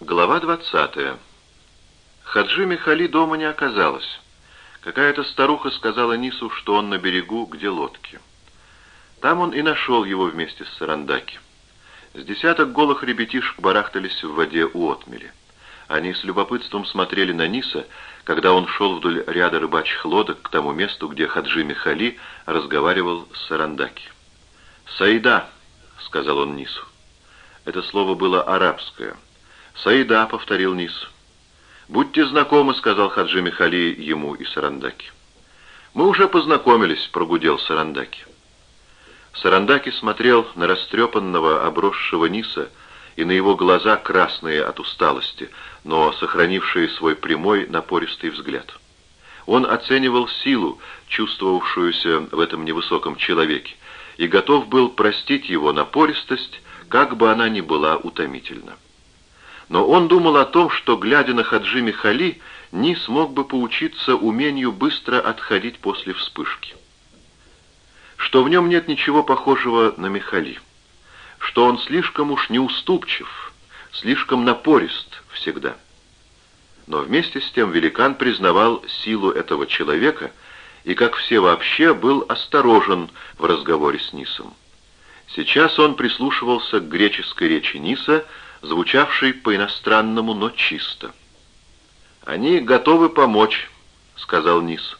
Глава 20. Хаджи Михали дома не оказалось. Какая-то старуха сказала Нису, что он на берегу, где лодки. Там он и нашел его вместе с Сарандаки. С десяток голых ребятишек барахтались в воде у отмели. Они с любопытством смотрели на Ниса, когда он шел вдоль ряда рыбачьих лодок к тому месту, где Хаджи Михали разговаривал с Сарандаки. «Саида», — сказал он Нису. Это слово было арабское. «Саида», — повторил Нис. «Будьте знакомы», — сказал Хаджи Михали ему и Сарандаки. «Мы уже познакомились», — прогудел Сарандаки. Сарандаки смотрел на растрепанного, обросшего Ниса, и на его глаза, красные от усталости, но сохранившие свой прямой, напористый взгляд. Он оценивал силу, чувствовавшуюся в этом невысоком человеке, и готов был простить его напористость, как бы она ни была утомительна. Но он думал о том, что, глядя на Хаджи Михали, не смог бы поучиться умению быстро отходить после вспышки. Что в нем нет ничего похожего на Михали. Что он слишком уж неуступчив, слишком напорист всегда. Но вместе с тем великан признавал силу этого человека и, как все вообще, был осторожен в разговоре с Нисом. Сейчас он прислушивался к греческой речи Ниса, звучавшей по-иностранному, но чисто. «Они готовы помочь», — сказал Нис.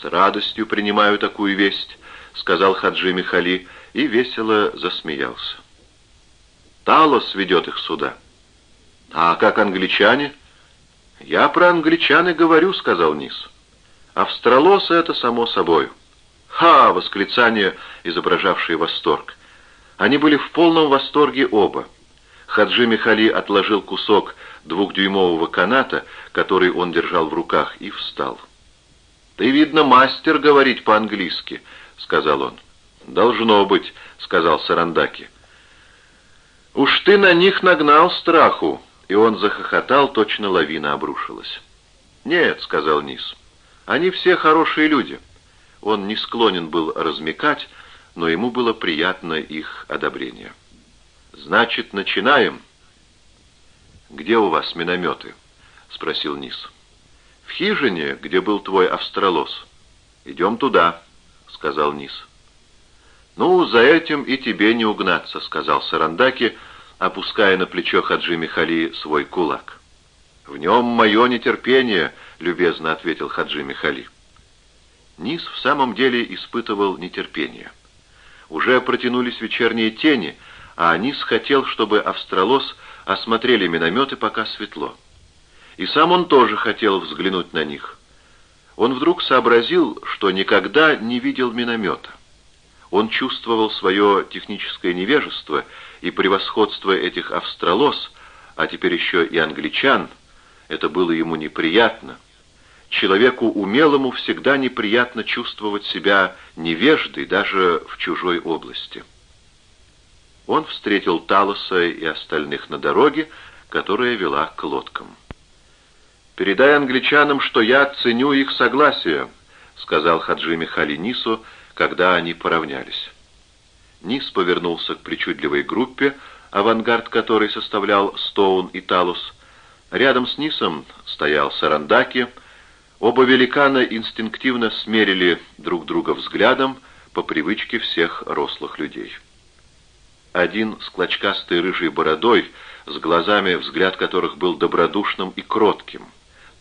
«С радостью принимаю такую весть», — сказал Хаджи Михали и весело засмеялся. «Талос ведет их сюда». «А как англичане?» «Я про англичан и говорю», — сказал Нис. «Австралосы — это само собой». «Ха!» — восклицание, изображавшее восторг. Они были в полном восторге оба. Хаджи Михали отложил кусок двухдюймового каната, который он держал в руках, и встал. «Ты, видно, мастер говорить по-английски», — сказал он. «Должно быть», — сказал Сарандаки. «Уж ты на них нагнал страху», — и он захохотал, точно лавина обрушилась. «Нет», — сказал Низ, — «они все хорошие люди». Он не склонен был размекать, но ему было приятно их одобрение. «Значит, начинаем?» «Где у вас минометы?» — спросил Низ. «В хижине, где был твой австралос. Идем туда», — сказал Низ. «Ну, за этим и тебе не угнаться», — сказал Сарандаки, опуская на плечо Хаджи Михали свой кулак. «В нем мое нетерпение», — любезно ответил Хаджи Михали. Низ в самом деле испытывал нетерпение. Уже протянулись вечерние тени, а Низ хотел, чтобы Австралос осмотрели минометы, пока светло. И сам он тоже хотел взглянуть на них. Он вдруг сообразил, что никогда не видел миномета. Он чувствовал свое техническое невежество и превосходство этих австралос, а теперь еще и англичан. Это было ему неприятно. Человеку умелому всегда неприятно чувствовать себя невеждой даже в чужой области. Он встретил Талоса и остальных на дороге, которая вела к лодкам. «Передай англичанам, что я ценю их согласие», — сказал Хаджи Михали Нису, когда они поравнялись. Нис повернулся к причудливой группе, авангард которой составлял Стоун и Талус. Рядом с Нисом стоял Сарандаки — Оба великана инстинктивно смерили друг друга взглядом по привычке всех рослых людей. Один с клочкастой рыжей бородой, с глазами, взгляд которых был добродушным и кротким.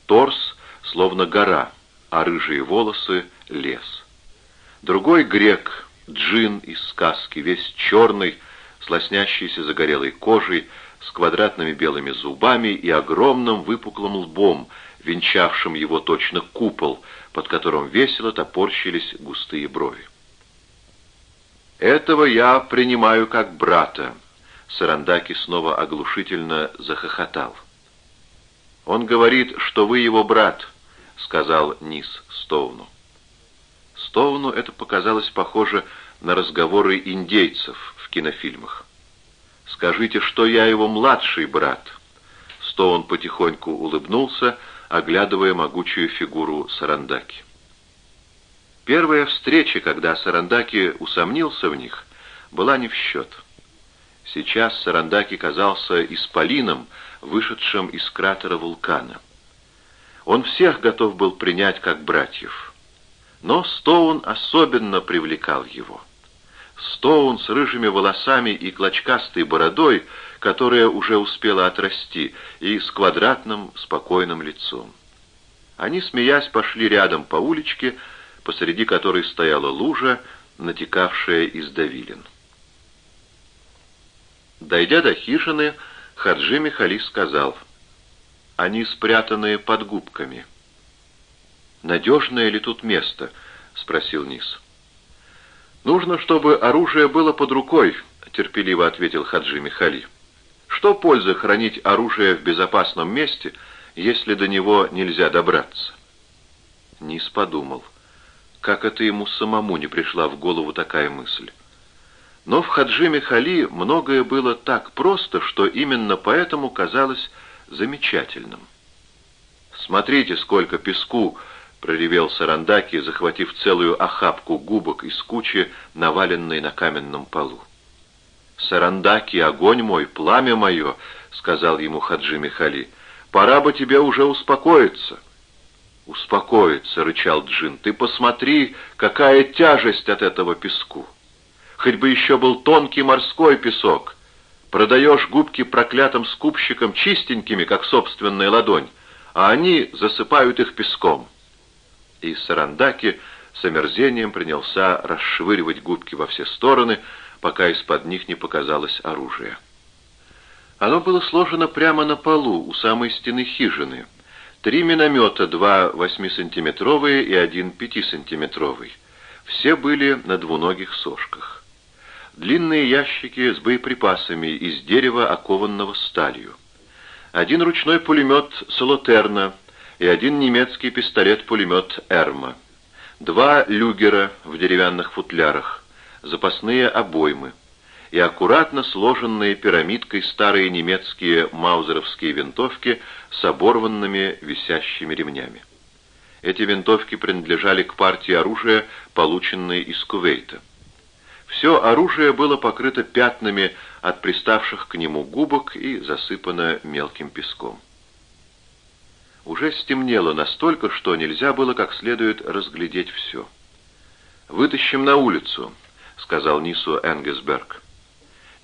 Торс, словно гора, а рыжие волосы — лес. Другой грек, джин из сказки, весь черный, с лоснящейся загорелой кожей, с квадратными белыми зубами и огромным выпуклым лбом — венчавшим его точно купол, под которым весело топорщились густые брови. «Этого я принимаю как брата», — Сарандаки снова оглушительно захохотал. «Он говорит, что вы его брат», — сказал Низ Стоуну. Стоуну это показалось похоже на разговоры индейцев в кинофильмах. «Скажите, что я его младший брат». Стоун потихоньку улыбнулся, — оглядывая могучую фигуру Сарандаки. Первая встреча, когда Сарандаки усомнился в них, была не в счет. Сейчас Сарандаки казался исполином, вышедшим из кратера вулкана. Он всех готов был принять как братьев. Но Стоун особенно привлекал его. Стоун с рыжими волосами и клочкастой бородой, которая уже успела отрасти, и с квадратным, спокойным лицом. Они, смеясь, пошли рядом по уличке, посреди которой стояла лужа, натекавшая из давилин. Дойдя до хижины, Хаджи Михали сказал, «Они спрятаны под губками». «Надежное ли тут место?» — спросил Низ. «Нужно, чтобы оружие было под рукой», — терпеливо ответил Хаджи Михали. «Что пользы хранить оружие в безопасном месте, если до него нельзя добраться?» Низ подумал, как это ему самому не пришла в голову такая мысль. Но в Хаджи Михали многое было так просто, что именно поэтому казалось замечательным. «Смотрите, сколько песку!» проревел Сарандаки, захватив целую охапку губок из кучи, наваленной на каменном полу. «Сарандаки, огонь мой, пламя мое!» — сказал ему Хаджи Михали. «Пора бы тебе уже успокоиться». «Успокоиться!» — рычал Джин. «Ты посмотри, какая тяжесть от этого песку! Хоть бы еще был тонкий морской песок. Продаешь губки проклятым скупщикам чистенькими, как собственная ладонь, а они засыпают их песком» и Сарандаки с омерзением принялся расшвыривать губки во все стороны, пока из-под них не показалось оружие. Оно было сложено прямо на полу, у самой стены хижины. Три миномета, два восьмисантиметровые и один пятисантиметровый. Все были на двуногих сошках. Длинные ящики с боеприпасами из дерева, окованного сталью. Один ручной пулемет «Солотерна», и один немецкий пистолет-пулемет «Эрма». Два люгера в деревянных футлярах, запасные обоймы и аккуратно сложенные пирамидкой старые немецкие маузеровские винтовки с оборванными висящими ремнями. Эти винтовки принадлежали к партии оружия, полученной из Кувейта. Все оружие было покрыто пятнами от приставших к нему губок и засыпано мелким песком. Уже стемнело настолько, что нельзя было как следует разглядеть все. «Вытащим на улицу», — сказал Нису Энгесберг.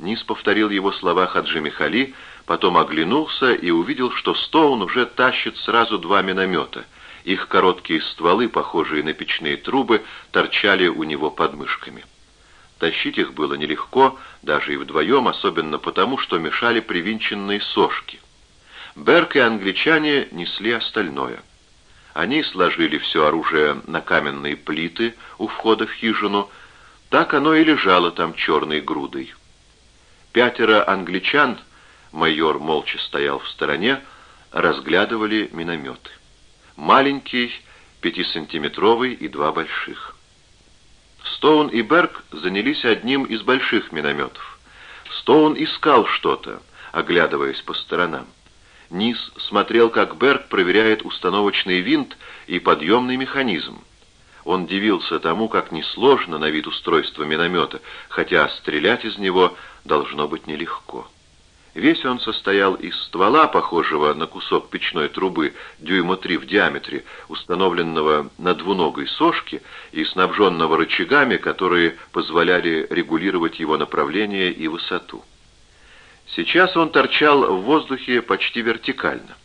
Нис повторил его слова Хаджи Михали, потом оглянулся и увидел, что Стоун уже тащит сразу два миномета. Их короткие стволы, похожие на печные трубы, торчали у него под мышками. Тащить их было нелегко, даже и вдвоем, особенно потому, что мешали привинченные сошки. Берк и англичане несли остальное. Они сложили все оружие на каменные плиты у входа в хижину, так оно и лежало там черной грудой. Пятеро англичан, майор молча стоял в стороне, разглядывали минометы. Маленький, пятисантиметровый и два больших. Стоун и Берг занялись одним из больших минометов. Стоун искал что-то, оглядываясь по сторонам. Низ смотрел, как Берг проверяет установочный винт и подъемный механизм. Он дивился тому, как несложно на вид устройство миномета, хотя стрелять из него должно быть нелегко. Весь он состоял из ствола, похожего на кусок печной трубы, дюйма три в диаметре, установленного на двуногой сошке и снабженного рычагами, которые позволяли регулировать его направление и высоту. Сейчас он торчал в воздухе почти вертикально.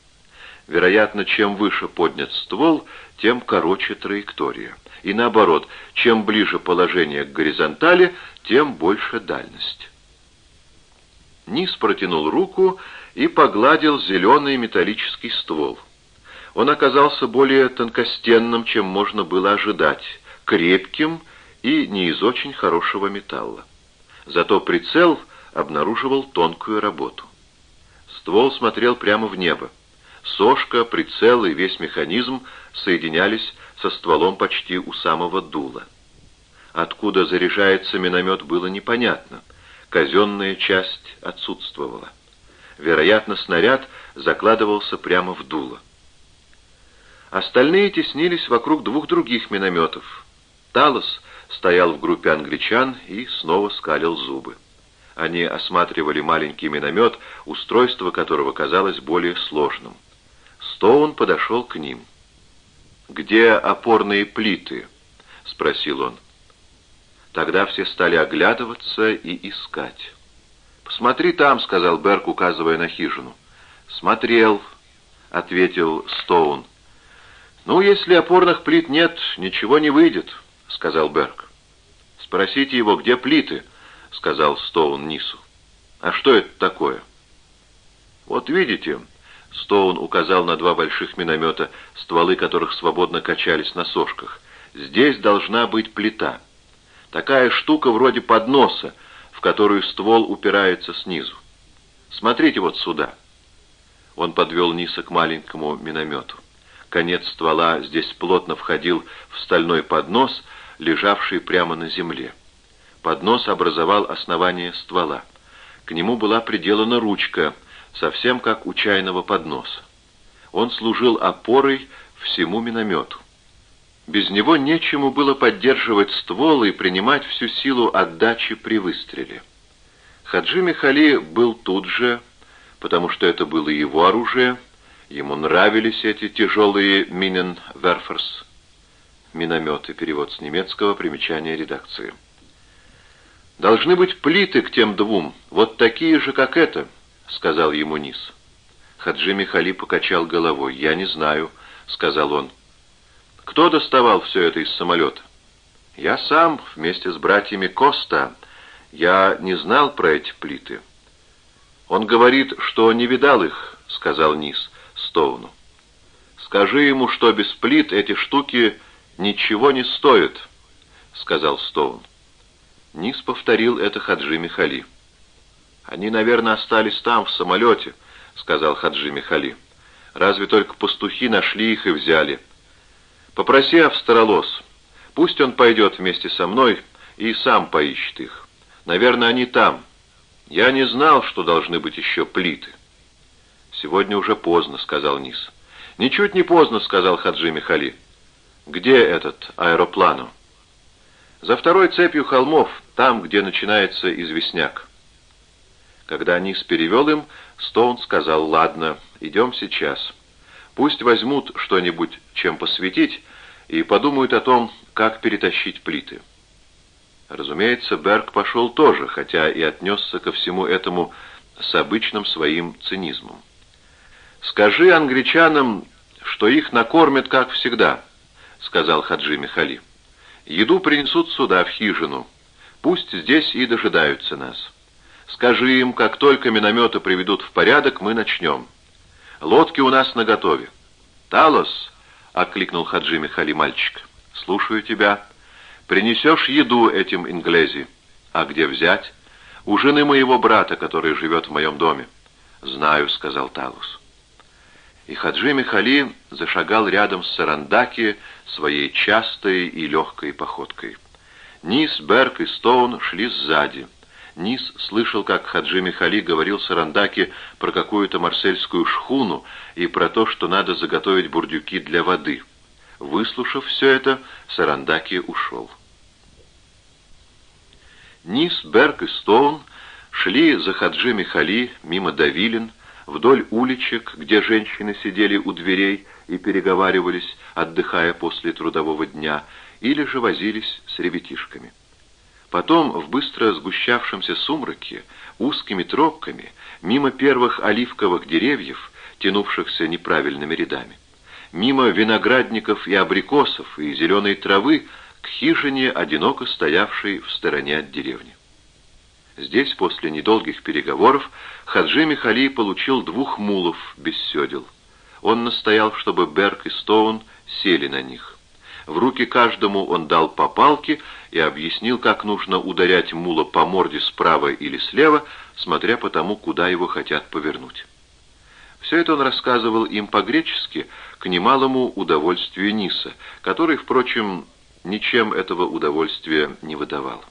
Вероятно, чем выше поднят ствол, тем короче траектория. И наоборот, чем ближе положение к горизонтали, тем больше дальность. Низ протянул руку и погладил зеленый металлический ствол. Он оказался более тонкостенным, чем можно было ожидать, крепким и не из очень хорошего металла. Зато прицел — обнаруживал тонкую работу. Ствол смотрел прямо в небо. Сошка, прицел и весь механизм соединялись со стволом почти у самого дула. Откуда заряжается миномет, было непонятно. Казенная часть отсутствовала. Вероятно, снаряд закладывался прямо в дуло. Остальные теснились вокруг двух других минометов. Талос стоял в группе англичан и снова скалил зубы. Они осматривали маленький миномет, устройство которого казалось более сложным. Стоун подошел к ним. «Где опорные плиты?» — спросил он. Тогда все стали оглядываться и искать. «Посмотри там», — сказал Берк, указывая на хижину. «Смотрел», — ответил Стоун. «Ну, если опорных плит нет, ничего не выйдет», — сказал Берк. «Спросите его, где плиты?» — сказал Стоун Нису. «А что это такое?» «Вот видите», — Стоун указал на два больших миномета, стволы которых свободно качались на сошках. «Здесь должна быть плита. Такая штука вроде подноса, в которую ствол упирается снизу. Смотрите вот сюда». Он подвел Ниса к маленькому миномету. Конец ствола здесь плотно входил в стальной поднос, лежавший прямо на земле. Поднос образовал основание ствола. К нему была приделана ручка, совсем как у чайного подноса. Он служил опорой всему миномету. Без него нечему было поддерживать ствол и принимать всю силу отдачи при выстреле. Хаджи Михали был тут же, потому что это было его оружие, ему нравились эти тяжелые «Миненверферс», минометы, перевод с немецкого, примечание редакции. «Должны быть плиты к тем двум, вот такие же, как это», — сказал ему Низ. Хаджи Михали покачал головой. «Я не знаю», — сказал он. «Кто доставал все это из самолета?» «Я сам, вместе с братьями Коста. Я не знал про эти плиты». «Он говорит, что не видал их», — сказал Низ Стоуну. «Скажи ему, что без плит эти штуки ничего не стоят», — сказал Стоун. Низ повторил это Хаджи Михали. «Они, наверное, остались там, в самолете», — сказал Хаджи Михали. «Разве только пастухи нашли их и взяли. Попроси Австралос. Пусть он пойдет вместе со мной и сам поищет их. Наверное, они там». Я не знал, что должны быть еще плиты. Сегодня уже поздно, сказал Низ. Ничуть не поздно, сказал Хаджи Михали. Где этот аэроплану? За второй цепью холмов, там, где начинается известняк. Когда Низ перевел им, Стоун сказал, ладно, идем сейчас. Пусть возьмут что-нибудь, чем посветить, и подумают о том, как перетащить плиты. Разумеется, Берг пошел тоже, хотя и отнесся ко всему этому с обычным своим цинизмом. «Скажи англичанам, что их накормят, как всегда», — сказал Хаджи Михали. «Еду принесут сюда, в хижину. Пусть здесь и дожидаются нас. Скажи им, как только минометы приведут в порядок, мы начнем. Лодки у нас наготове». «Талос!» — окликнул Хаджи Михали мальчик. «Слушаю тебя». Принесешь еду этим инглези. А где взять? У жены моего брата, который живет в моем доме. Знаю, сказал Талус. И Хаджи Михали зашагал рядом с Сарандаки своей частой и легкой походкой. Низ, Берг и Стоун шли сзади. Низ слышал, как Хаджи Михали говорил Сарандаке про какую-то марсельскую шхуну и про то, что надо заготовить бурдюки для воды — Выслушав все это, Сарандаки ушел. Низ, Берг и Стоун шли за Хаджи Михали мимо Давилин, вдоль уличек, где женщины сидели у дверей и переговаривались, отдыхая после трудового дня, или же возились с ребятишками. Потом в быстро сгущавшемся сумраке, узкими тропками, мимо первых оливковых деревьев, тянувшихся неправильными рядами мимо виноградников и абрикосов и зеленой травы к хижине, одиноко стоявшей в стороне от деревни. Здесь, после недолгих переговоров, Хаджи Михали получил двух мулов без седел. Он настоял, чтобы Берг и Стоун сели на них. В руки каждому он дал по палке и объяснил, как нужно ударять мула по морде справа или слева, смотря по тому, куда его хотят повернуть. Все это он рассказывал им по-гречески, к немалому удовольствию Ниса, который, впрочем, ничем этого удовольствия не выдавал.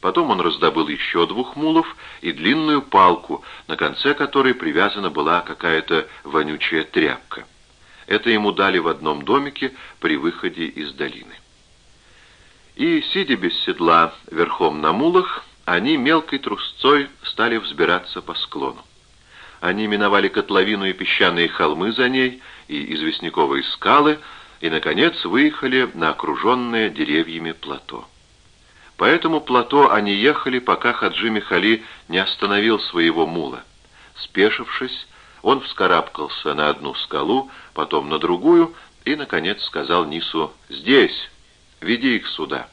Потом он раздобыл еще двух мулов и длинную палку, на конце которой привязана была какая-то вонючая тряпка. Это ему дали в одном домике при выходе из долины. И, сидя без седла верхом на мулах, они мелкой трусцой стали взбираться по склону. Они миновали котловину и песчаные холмы за ней, и известняковые скалы, и, наконец, выехали на окруженное деревьями плато. По этому плато они ехали, пока Хаджи Михали не остановил своего мула. Спешившись, он вскарабкался на одну скалу, потом на другую, и, наконец, сказал Нису «Здесь! Веди их сюда!»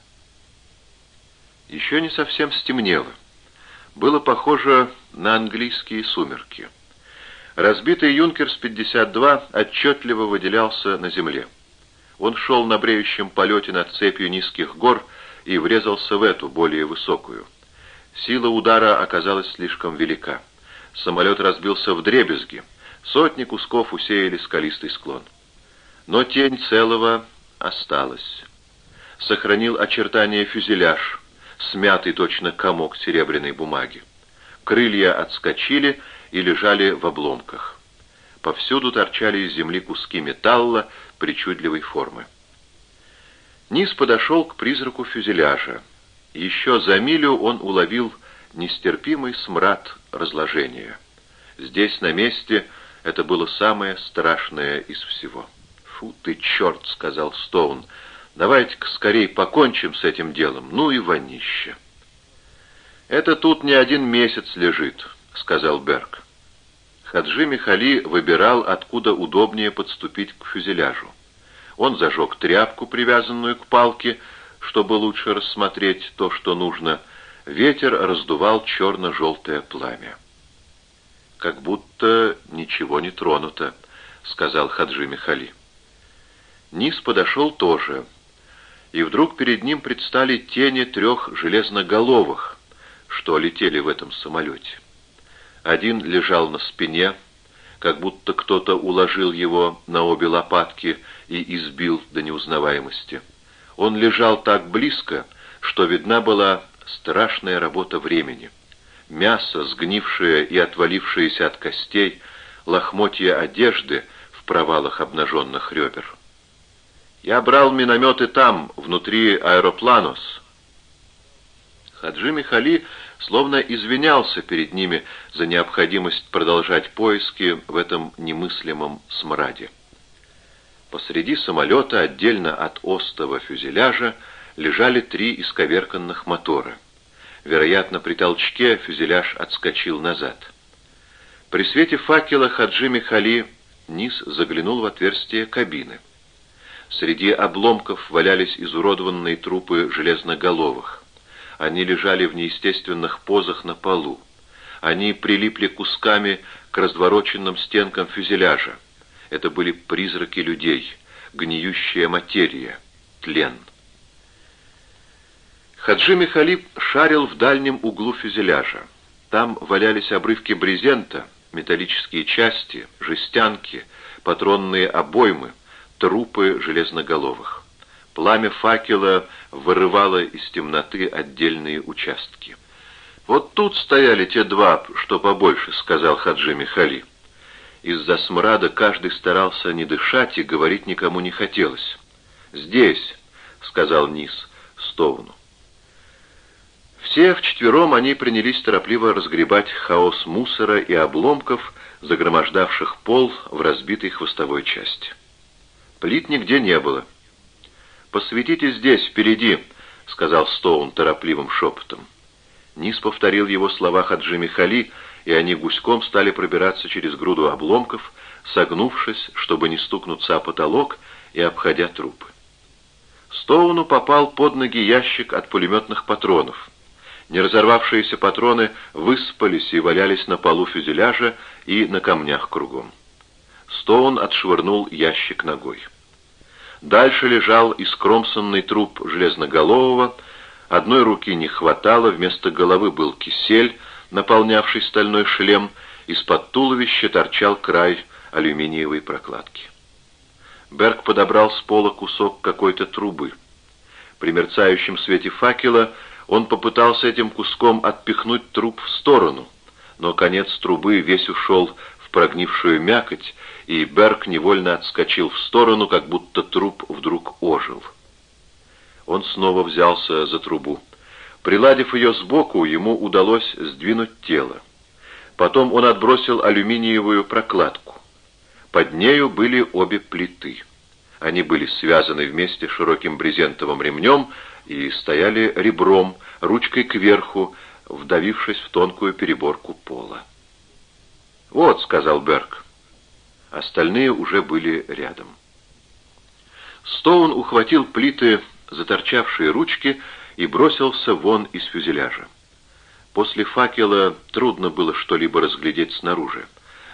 Еще не совсем стемнело. Было похоже на английские сумерки. Разбитый «Юнкерс-52» отчетливо выделялся на земле. Он шел на бреющем полете над цепью низких гор и врезался в эту, более высокую. Сила удара оказалась слишком велика. Самолет разбился в дребезги. Сотни кусков усеяли скалистый склон. Но тень целого осталась. Сохранил очертания фюзеляж, смятый точно комок серебряной бумаги. Крылья отскочили и лежали в обломках. Повсюду торчали из земли куски металла причудливой формы. Низ подошел к призраку фюзеляжа. Еще за милю он уловил нестерпимый смрад разложения. Здесь, на месте, это было самое страшное из всего. «Фу ты, черт!» — сказал Стоун. «Давайте-ка скорее покончим с этим делом. Ну и вонище!» «Это тут не один месяц лежит», — сказал Берг. Хаджи Михали выбирал, откуда удобнее подступить к фюзеляжу. Он зажег тряпку, привязанную к палке, чтобы лучше рассмотреть то, что нужно. Ветер раздувал черно-желтое пламя. «Как будто ничего не тронуто», — сказал Хаджи Михали. Низ подошел тоже, и вдруг перед ним предстали тени трех железноголовых, что летели в этом самолете. Один лежал на спине, как будто кто-то уложил его на обе лопатки и избил до неузнаваемости. Он лежал так близко, что видна была страшная работа времени. Мясо, сгнившее и отвалившееся от костей, лохмотья одежды в провалах обнаженных ребер. «Я брал минометы там, внутри аэропланос». Хаджи Михали словно извинялся перед ними за необходимость продолжать поиски в этом немыслимом смраде. Посреди самолета, отдельно от остова фюзеляжа, лежали три исковерканных мотора. Вероятно, при толчке фюзеляж отскочил назад. При свете факела Хаджи Михали низ заглянул в отверстие кабины. Среди обломков валялись изуродованные трупы железноголовых. Они лежали в неестественных позах на полу. Они прилипли кусками к развороченным стенкам фюзеляжа. Это были призраки людей, гниющая материя, тлен. Хаджи Михалиб шарил в дальнем углу фюзеляжа. Там валялись обрывки брезента, металлические части, жестянки, патронные обоймы, трупы железноголовых. Пламя факела вырывало из темноты отдельные участки. «Вот тут стояли те два, что побольше», — сказал Хаджи Михали. Из-за смрада каждый старался не дышать, и говорить никому не хотелось. «Здесь», — сказал Низ Стоуну. Все вчетвером они принялись торопливо разгребать хаос мусора и обломков, загромождавших пол в разбитой хвостовой части. Плит нигде не было. «Посветите здесь, впереди», — сказал Стоун торопливым шепотом. Низ повторил его слова Хаджи Михали, и они гуськом стали пробираться через груду обломков, согнувшись, чтобы не стукнуться о потолок и обходя трупы. Стоуну попал под ноги ящик от пулеметных патронов. Неразорвавшиеся патроны выспались и валялись на полу фюзеляжа и на камнях кругом. Стоун отшвырнул ящик ногой. Дальше лежал искромсанный труп железноголового, одной руки не хватало, вместо головы был кисель, наполнявший стальной шлем, из-под туловища торчал край алюминиевой прокладки. Берг подобрал с пола кусок какой-то трубы. При мерцающем свете факела он попытался этим куском отпихнуть труп в сторону, но конец трубы весь ушел прогнившую мякоть, и Берг невольно отскочил в сторону, как будто труп вдруг ожил. Он снова взялся за трубу. Приладив ее сбоку, ему удалось сдвинуть тело. Потом он отбросил алюминиевую прокладку. Под нею были обе плиты. Они были связаны вместе широким брезентовым ремнем и стояли ребром, ручкой кверху, вдавившись в тонкую переборку пола. «Вот», — сказал Берг. Остальные уже были рядом. Стоун ухватил плиты, заторчавшие ручки, и бросился вон из фюзеляжа. После факела трудно было что-либо разглядеть снаружи.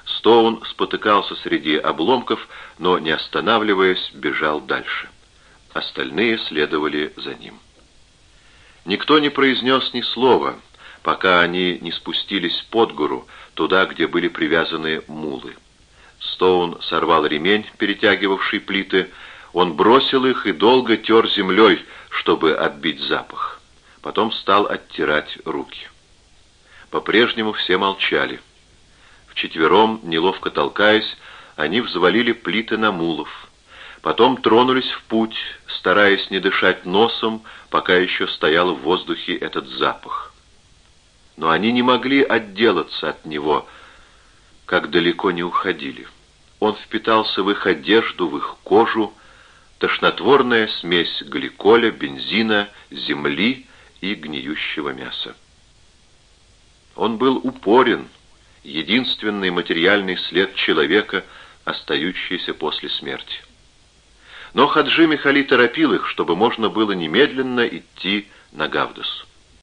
Стоун спотыкался среди обломков, но, не останавливаясь, бежал дальше. Остальные следовали за ним. Никто не произнес ни слова, пока они не спустились под гору, туда, где были привязаны мулы. Стоун сорвал ремень, перетягивавший плиты, он бросил их и долго тер землей, чтобы отбить запах. Потом стал оттирать руки. По-прежнему все молчали. Вчетвером, неловко толкаясь, они взвалили плиты на мулов. Потом тронулись в путь, стараясь не дышать носом, пока еще стоял в воздухе этот запах. Но они не могли отделаться от него, как далеко не уходили. Он впитался в их одежду, в их кожу, тошнотворная смесь гликоля, бензина, земли и гниющего мяса. Он был упорен, единственный материальный след человека, остающийся после смерти. Но Хаджи Михали торопил их, чтобы можно было немедленно идти на Гавдус.